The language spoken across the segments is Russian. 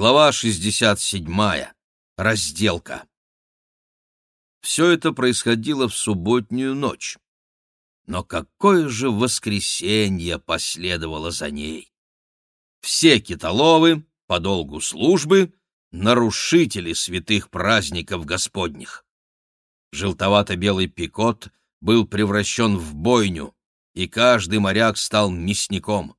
Глава 67. Разделка. Все это происходило в субботнюю ночь. Но какое же воскресенье последовало за ней! Все китоловы, по долгу службы, нарушители святых праздников Господних. Желтовато-белый пикот был превращен в бойню, и каждый моряк стал мясником.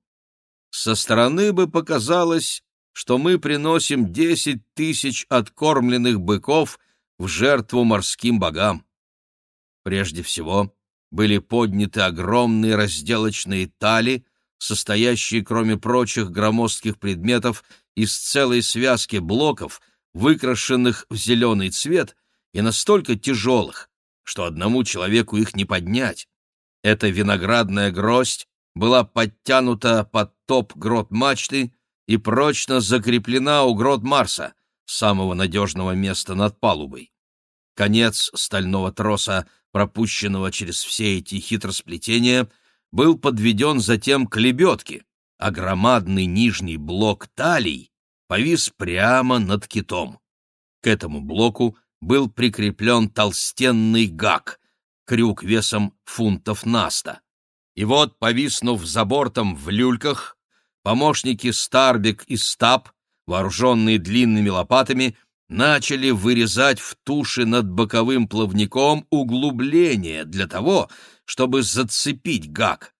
Со стороны бы показалось, что мы приносим десять тысяч откормленных быков в жертву морским богам. Прежде всего, были подняты огромные разделочные тали, состоящие, кроме прочих громоздких предметов, из целой связки блоков, выкрашенных в зеленый цвет и настолько тяжелых, что одному человеку их не поднять. Эта виноградная гроздь была подтянута под топ грот мачты и прочно закреплена у грот Марса, самого надежного места над палубой. Конец стального троса, пропущенного через все эти хитросплетения, был подведен затем к лебедке, а громадный нижний блок талий повис прямо над китом. К этому блоку был прикреплен толстенный гак, крюк весом фунтов наста. И вот, повиснув за бортом в люльках, помощники Старбик и Стаб, вооруженные длинными лопатами, начали вырезать в туши над боковым плавником углубление для того, чтобы зацепить гак.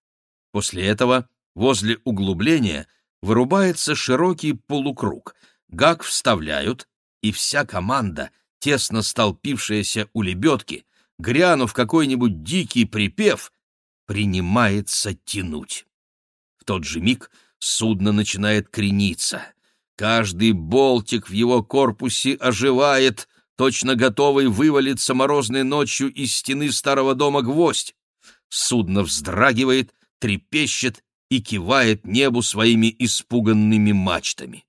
После этого возле углубления вырубается широкий полукруг, гак вставляют, и вся команда, тесно столпившаяся у лебедки, грянув какой-нибудь дикий припев, принимается тянуть. В тот же миг судно начинает крениться. Каждый болтик в его корпусе оживает, точно готовый вывалиться морозной ночью из стены старого дома гвоздь. Судно вздрагивает, трепещет и кивает небу своими испуганными мачтами.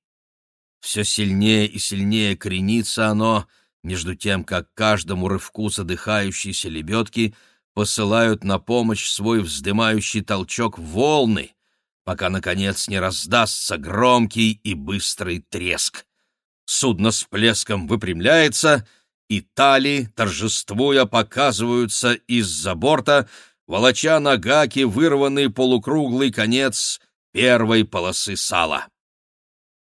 Все сильнее и сильнее кренится оно, между тем, как каждому рывку задыхающейся лебедки посылают на помощь свой вздымающий толчок волны, пока, наконец, не раздастся громкий и быстрый треск. Судно с плеском выпрямляется, и тали, торжествуя, показываются из-за борта, волоча на гаке вырванный полукруглый конец первой полосы сала.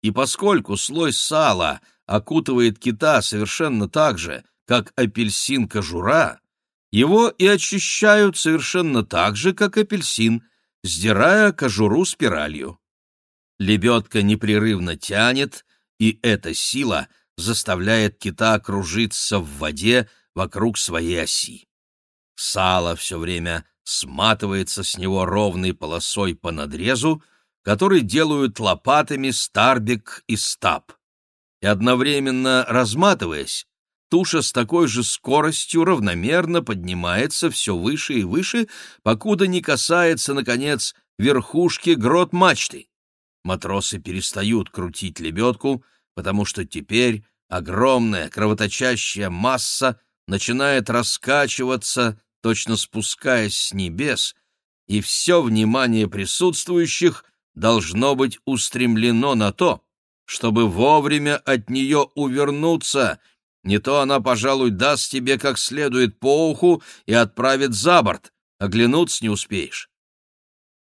И поскольку слой сала окутывает кита совершенно так же, как апельсин кожура, его и очищают совершенно так же, как апельсин — сдирая кожуру спиралью. Лебедка непрерывно тянет, и эта сила заставляет кита кружиться в воде вокруг своей оси. Сало все время сматывается с него ровной полосой по надрезу, который делают лопатами Старбик и Стаб. И одновременно разматываясь, туша с такой же скоростью равномерно поднимается все выше и выше, покуда не касается, наконец, верхушки грот мачты. Матросы перестают крутить лебедку, потому что теперь огромная кровоточащая масса начинает раскачиваться, точно спускаясь с небес, и все внимание присутствующих должно быть устремлено на то, чтобы вовремя от нее увернуться — не то она, пожалуй, даст тебе как следует по уху и отправит за борт, оглянуться не успеешь.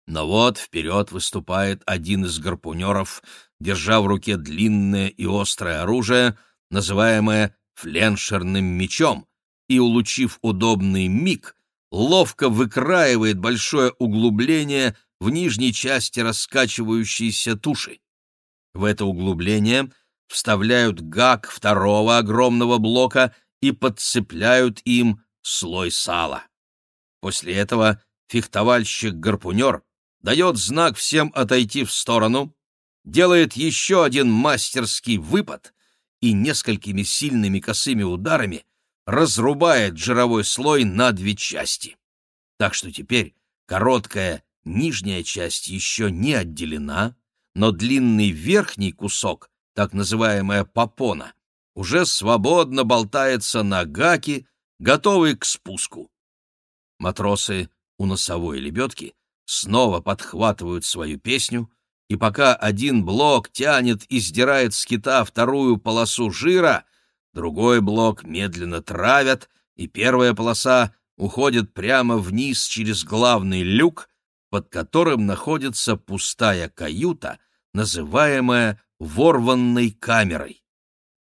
Но вот вперед выступает один из гарпунеров, держа в руке длинное и острое оружие, называемое фленшерным мечом, и, улучив удобный миг, ловко выкраивает большое углубление в нижней части раскачивающейся туши. В это углубление вставляют гак второго огромного блока и подцепляют им слой сала. После этого фехтовальщик-гарпунер дает знак всем отойти в сторону, делает еще один мастерский выпад и несколькими сильными косыми ударами разрубает жировой слой на две части. Так что теперь короткая нижняя часть еще не отделена, но длинный верхний кусок так называемая попона, уже свободно болтается на гаке, готовый к спуску. Матросы у носовой лебедки снова подхватывают свою песню, и пока один блок тянет и сдирает с кита вторую полосу жира, другой блок медленно травят, и первая полоса уходит прямо вниз через главный люк, под которым находится пустая каюта, называемая ворванной камерой.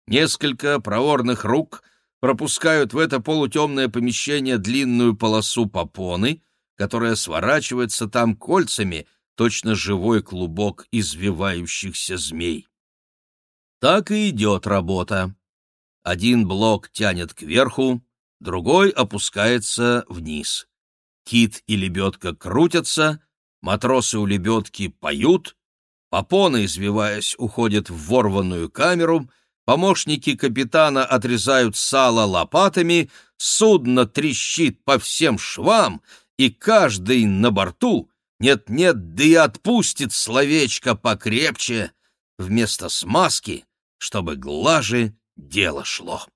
Несколько проворных рук пропускают в это полутемное помещение длинную полосу попоны, которая сворачивается там кольцами, точно живой клубок извивающихся змей. Так и идет работа. Один блок тянет кверху, другой опускается вниз. Кит и лебедка крутятся, матросы у лебедки поют, попона, извиваясь, уходит в ворванную камеру, помощники капитана отрезают сало лопатами, судно трещит по всем швам, и каждый на борту нет-нет, да и отпустит словечко покрепче, вместо смазки, чтобы глаже дело шло.